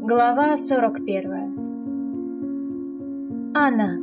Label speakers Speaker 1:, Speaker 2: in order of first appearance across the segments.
Speaker 1: Глава 41 Анна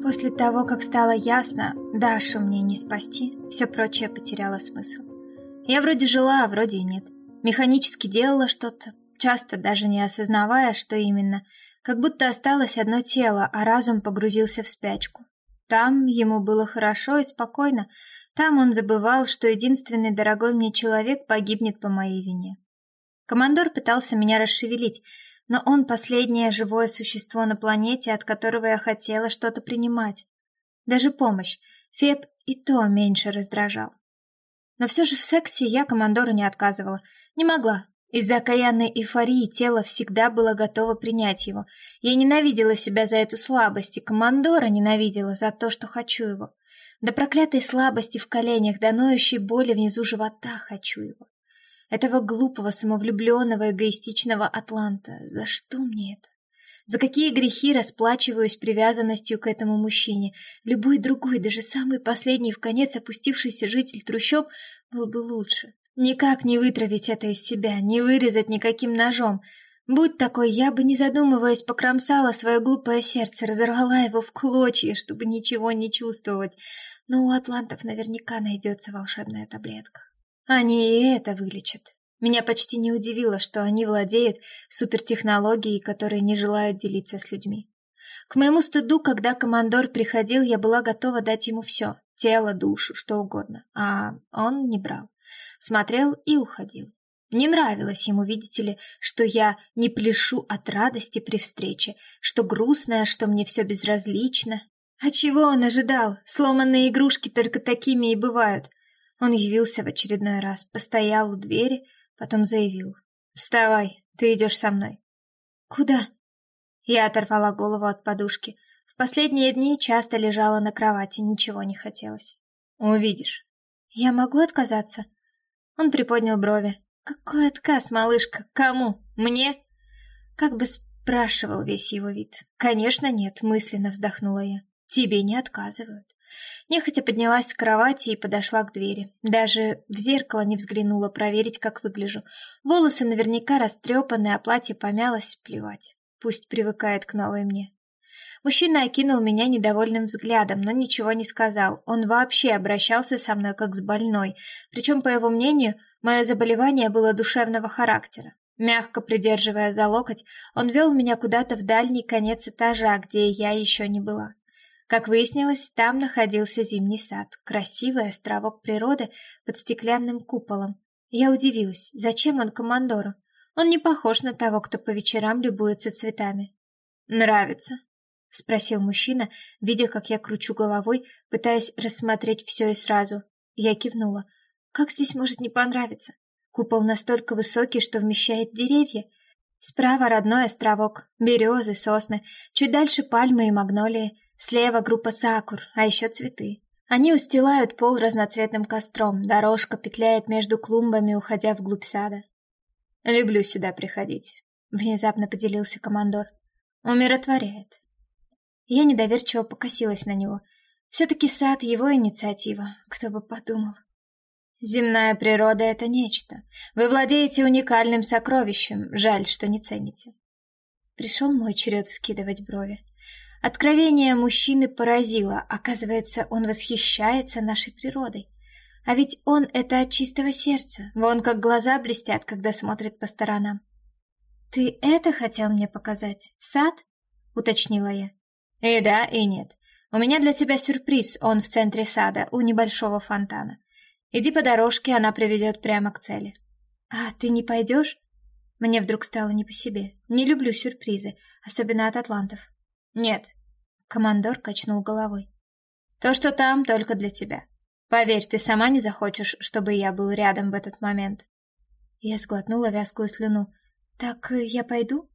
Speaker 1: После того, как стало ясно, Дашу мне не спасти, все прочее потеряло смысл. Я вроде жила, а вроде и нет. Механически делала что-то, часто даже не осознавая, что именно, как будто осталось одно тело, а разум погрузился в спячку. Там ему было хорошо и спокойно, там он забывал, что единственный дорогой мне человек погибнет по моей вине. Командор пытался меня расшевелить, но он последнее живое существо на планете, от которого я хотела что-то принимать. Даже помощь. Феб и то меньше раздражал. Но все же в сексе я командору не отказывала. Не могла. Из-за окаянной эйфории тело всегда было готово принять его. Я ненавидела себя за эту слабость, и командора ненавидела за то, что хочу его. До проклятой слабости в коленях, до ноющей боли внизу живота хочу его. Этого глупого, самовлюбленного, эгоистичного атланта. За что мне это? За какие грехи расплачиваюсь привязанностью к этому мужчине? Любой другой, даже самый последний в конец опустившийся житель трущоб, был бы лучше. Никак не вытравить это из себя, не вырезать никаким ножом. Будь такой, я бы, не задумываясь, покромсала свое глупое сердце, разорвала его в клочья, чтобы ничего не чувствовать. Но у атлантов наверняка найдется волшебная таблетка. Они и это вылечат. Меня почти не удивило, что они владеют супертехнологией, которые не желают делиться с людьми. К моему стыду, когда командор приходил, я была готова дать ему все — тело, душу, что угодно. А он не брал. Смотрел и уходил. Не нравилось ему, видите ли, что я не пляшу от радости при встрече, что грустная, что мне все безразлично. А чего он ожидал? Сломанные игрушки только такими и бывают. Он явился в очередной раз, постоял у двери, потом заявил. «Вставай, ты идешь со мной». «Куда?» Я оторвала голову от подушки. В последние дни часто лежала на кровати, ничего не хотелось. «Увидишь». «Я могу отказаться?» Он приподнял брови. «Какой отказ, малышка? Кому? Мне?» Как бы спрашивал весь его вид. «Конечно нет», — мысленно вздохнула я. «Тебе не отказывают». Нехотя поднялась с кровати и подошла к двери. Даже в зеркало не взглянула проверить, как выгляжу. Волосы наверняка растрепаны, а платье помялось, плевать. Пусть привыкает к новой мне. Мужчина окинул меня недовольным взглядом, но ничего не сказал. Он вообще обращался со мной как с больной. Причем, по его мнению, мое заболевание было душевного характера. Мягко придерживая за локоть, он вел меня куда-то в дальний конец этажа, где я еще не была. Как выяснилось, там находился зимний сад, красивый островок природы под стеклянным куполом. Я удивилась, зачем он командору? Он не похож на того, кто по вечерам любуется цветами. «Нравится?» — спросил мужчина, видя, как я кручу головой, пытаясь рассмотреть все и сразу. Я кивнула. «Как здесь может не понравиться? Купол настолько высокий, что вмещает деревья. Справа родной островок, березы, сосны, чуть дальше пальмы и магнолии — Слева группа сакур, а еще цветы. Они устилают пол разноцветным костром, дорожка петляет между клумбами, уходя вглубь сада. «Люблю сюда приходить», — внезапно поделился командор. «Умиротворяет». Я недоверчиво покосилась на него. Все-таки сад — его инициатива, кто бы подумал. Земная природа — это нечто. Вы владеете уникальным сокровищем, жаль, что не цените. Пришел мой черед вскидывать брови. Откровение мужчины поразило. Оказывается, он восхищается нашей природой. А ведь он это от чистого сердца. Вон как глаза блестят, когда смотрит по сторонам. «Ты это хотел мне показать? Сад?» — уточнила я. «И да, и нет. У меня для тебя сюрприз, он в центре сада, у небольшого фонтана. Иди по дорожке, она приведет прямо к цели». «А ты не пойдешь?» Мне вдруг стало не по себе. Не люблю сюрпризы, особенно от атлантов. Нет. Командор качнул головой. То, что там, только для тебя. Поверь, ты сама не захочешь, чтобы я был рядом в этот момент. Я сглотнула вязкую слюну. Так э, я пойду?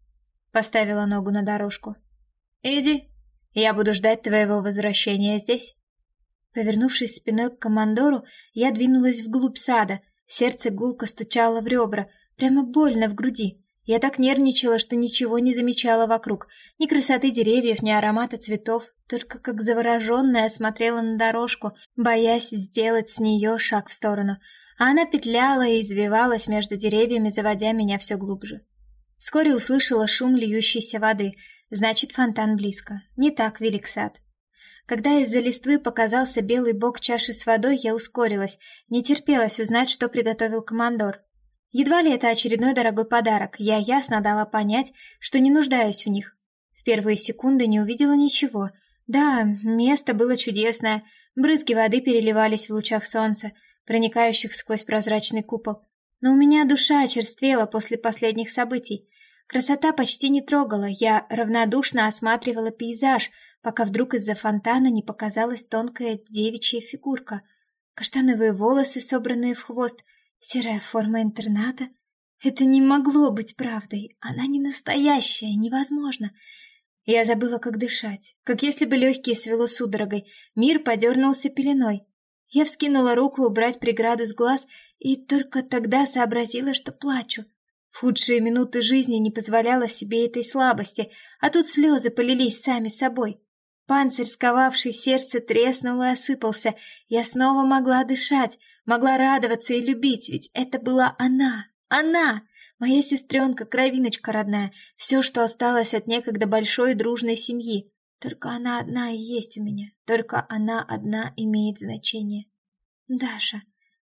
Speaker 1: Поставила ногу на дорожку. Иди. Я буду ждать твоего возвращения здесь. Повернувшись спиной к командору, я двинулась вглубь сада. Сердце гулко стучало в ребра, прямо больно в груди. Я так нервничала, что ничего не замечала вокруг. Ни красоты деревьев, ни аромата цветов. Только как завороженная смотрела на дорожку, боясь сделать с нее шаг в сторону. а она петляла и извивалась между деревьями, заводя меня все глубже. Вскоре услышала шум льющейся воды, значит, фонтан близко. Не так велик сад. Когда из-за листвы показался белый бок чаши с водой, я ускорилась, не терпелось узнать, что приготовил командор. Едва ли это очередной дорогой подарок, я ясно дала понять, что не нуждаюсь в них. В первые секунды не увидела ничего. Да, место было чудесное, брызги воды переливались в лучах солнца, проникающих сквозь прозрачный купол. Но у меня душа очерствела после последних событий. Красота почти не трогала, я равнодушно осматривала пейзаж, пока вдруг из-за фонтана не показалась тонкая девичья фигурка. Каштановые волосы, собранные в хвост, серая форма интерната. Это не могло быть правдой, она не настоящая, невозможно. Я забыла, как дышать, как если бы легкие свело судорогой, мир подернулся пеленой. Я вскинула руку убрать преграду с глаз и только тогда сообразила, что плачу. В худшие минуты жизни не позволяла себе этой слабости, а тут слезы полились сами собой. Панцирь, сковавший сердце, треснул и осыпался. Я снова могла дышать, могла радоваться и любить, ведь это была она, она, моя сестренка, кровиночка родная, все, что осталось от некогда большой дружной семьи. Только она одна и есть у меня. Только она одна имеет значение. Даша,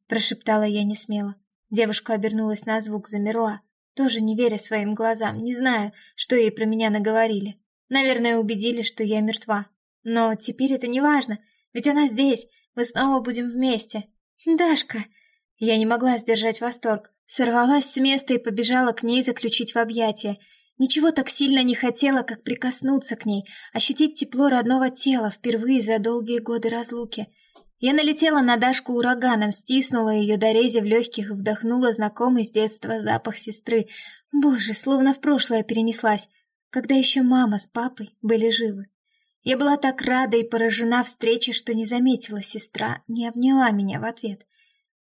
Speaker 1: прошептала я не смело. Девушка обернулась на звук, замерла, тоже не веря своим глазам, не зная, что ей про меня наговорили. Наверное, убедили, что я мертва. Но теперь это не важно, ведь она здесь. Мы снова будем вместе. Дашка, я не могла сдержать восторг, сорвалась с места и побежала к ней заключить в объятия. Ничего так сильно не хотела, как прикоснуться к ней, ощутить тепло родного тела впервые за долгие годы разлуки. Я налетела на Дашку ураганом, стиснула ее до рези в легких и вдохнула знакомый с детства запах сестры. Боже, словно в прошлое перенеслась, когда еще мама с папой были живы. Я была так рада и поражена встрече, что не заметила сестра, не обняла меня в ответ.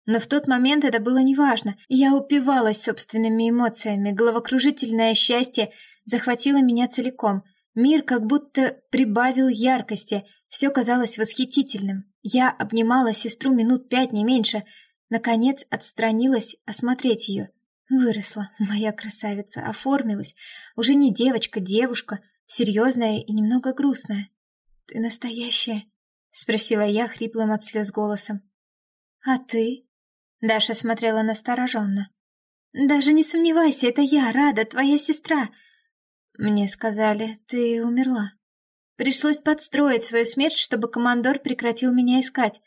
Speaker 1: Но в тот момент это было неважно, и я упивалась собственными эмоциями. Головокружительное счастье захватило меня целиком. Мир как будто прибавил яркости, все казалось восхитительным. Я обнимала сестру минут пять, не меньше. Наконец отстранилась осмотреть ее. Выросла, моя красавица, оформилась. Уже не девочка, девушка, серьезная и немного грустная. «Ты настоящая?» — спросила я хриплым от слез голосом. «А ты?» Даша смотрела настороженно. «Даже не сомневайся, это я, Рада, твоя сестра!» «Мне сказали, ты умерла. Пришлось подстроить свою смерть, чтобы командор прекратил меня искать».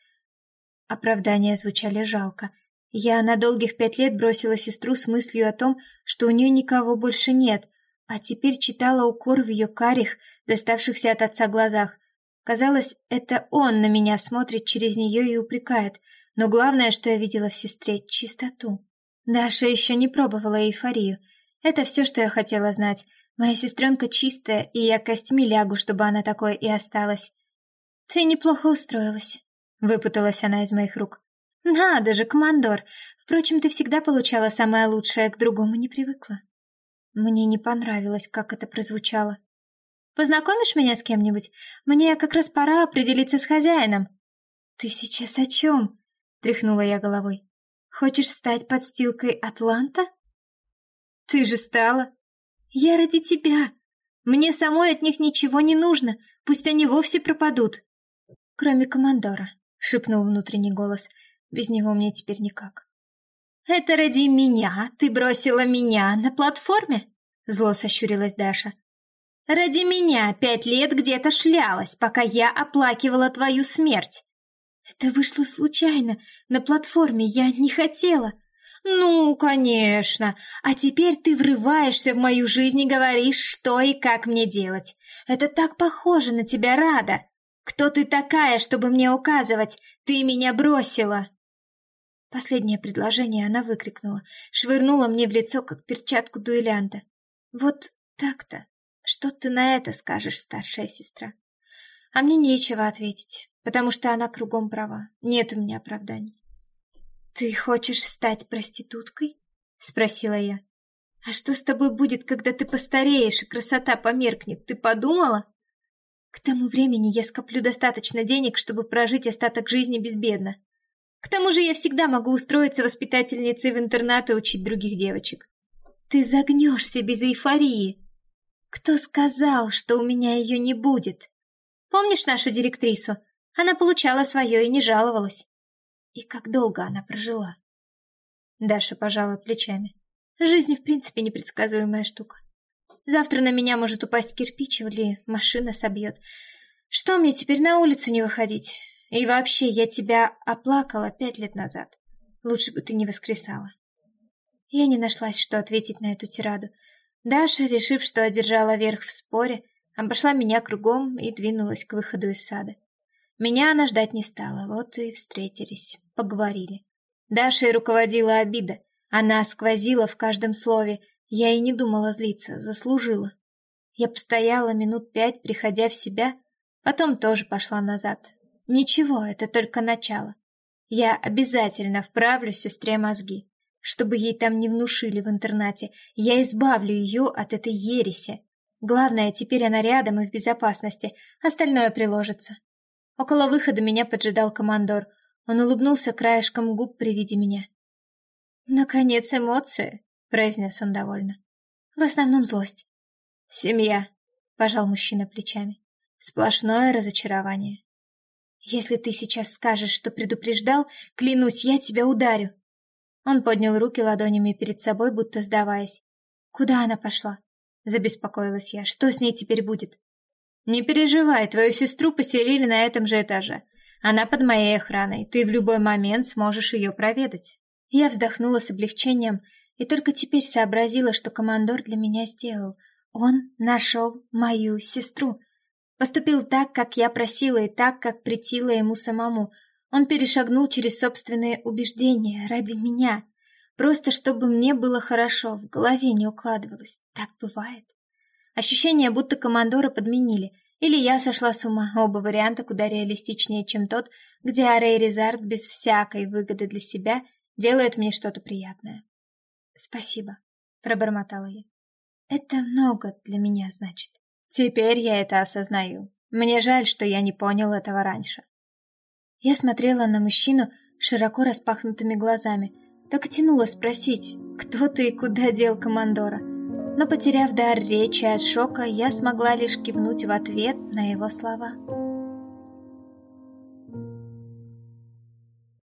Speaker 1: Оправдания звучали жалко. Я на долгих пять лет бросила сестру с мыслью о том, что у нее никого больше нет, а теперь читала укор в ее карих, доставшихся от отца глазах. Казалось, это он на меня смотрит через нее и упрекает — но главное, что я видела в сестре — чистоту. Даша еще не пробовала эйфорию. Это все, что я хотела знать. Моя сестренка чистая, и я костьми лягу, чтобы она такой и осталась. Ты неплохо устроилась. Выпуталась она из моих рук. Надо же, командор. Впрочем, ты всегда получала самое лучшее, к другому не привыкла. Мне не понравилось, как это прозвучало. Познакомишь меня с кем-нибудь? Мне как раз пора определиться с хозяином. Ты сейчас о чем? тряхнула я головой. Хочешь стать подстилкой Атланта? Ты же стала. Я ради тебя. Мне самой от них ничего не нужно, пусть они вовсе пропадут. Кроме командора, шепнул внутренний голос. Без него мне теперь никак. Это ради меня ты бросила меня на платформе? Зло сощурилась Даша. Ради меня пять лет где-то шлялась, пока я оплакивала твою смерть. Это вышло случайно, на платформе, я не хотела. Ну, конечно. А теперь ты врываешься в мою жизнь и говоришь, что и как мне делать. Это так похоже на тебя, Рада. Кто ты такая, чтобы мне указывать? Ты меня бросила. Последнее предложение она выкрикнула, швырнула мне в лицо, как перчатку дуэлянта. Вот так-то. Что ты на это скажешь, старшая сестра? А мне нечего ответить потому что она кругом права. Нет у меня оправданий. «Ты хочешь стать проституткой?» — спросила я. «А что с тобой будет, когда ты постареешь и красота померкнет? Ты подумала?» «К тому времени я скоплю достаточно денег, чтобы прожить остаток жизни безбедно». К тому же я всегда могу устроиться воспитательницей в интернат и учить других девочек. Ты загнешься без эйфории. Кто сказал, что у меня ее не будет? Помнишь нашу директрису? Она получала свое и не жаловалась. И как долго она прожила? Даша пожала плечами. Жизнь, в принципе, непредсказуемая штука. Завтра на меня может упасть кирпич или машина собьет. Что мне теперь на улицу не выходить? И вообще, я тебя оплакала пять лет назад. Лучше бы ты не воскресала. Я не нашлась, что ответить на эту тираду. Даша, решив, что одержала верх в споре, обошла меня кругом и двинулась к выходу из сада. Меня она ждать не стала, вот и встретились, поговорили. Дашей руководила обида. Она сквозила в каждом слове. Я и не думала злиться, заслужила. Я постояла минут пять, приходя в себя, потом тоже пошла назад. Ничего, это только начало. Я обязательно вправлю сестре мозги. Чтобы ей там не внушили в интернате, я избавлю ее от этой ереси. Главное, теперь она рядом и в безопасности, остальное приложится. Около выхода меня поджидал командор. Он улыбнулся краешком губ при виде меня. «Наконец эмоции», — произнес он довольно. «В основном злость». «Семья», — пожал мужчина плечами. «Сплошное разочарование». «Если ты сейчас скажешь, что предупреждал, клянусь, я тебя ударю». Он поднял руки ладонями перед собой, будто сдаваясь. «Куда она пошла?» — забеспокоилась я. «Что с ней теперь будет?» «Не переживай, твою сестру поселили на этом же этаже. Она под моей охраной, ты в любой момент сможешь ее проведать». Я вздохнула с облегчением и только теперь сообразила, что командор для меня сделал. Он нашел мою сестру. Поступил так, как я просила, и так, как претила ему самому. Он перешагнул через собственные убеждения ради меня. Просто чтобы мне было хорошо, в голове не укладывалось. Так бывает. Ощущение, будто командора подменили. Или я сошла с ума. Оба варианта куда реалистичнее, чем тот, где Арей Резард без всякой выгоды для себя делает мне что-то приятное. «Спасибо», — пробормотала я. «Это много для меня, значит». Теперь я это осознаю. Мне жаль, что я не понял этого раньше. Я смотрела на мужчину широко распахнутыми глазами, так и тянула спросить, кто ты и куда дел командора. Но, потеряв дар речи от шока, я смогла лишь кивнуть в ответ на его слова.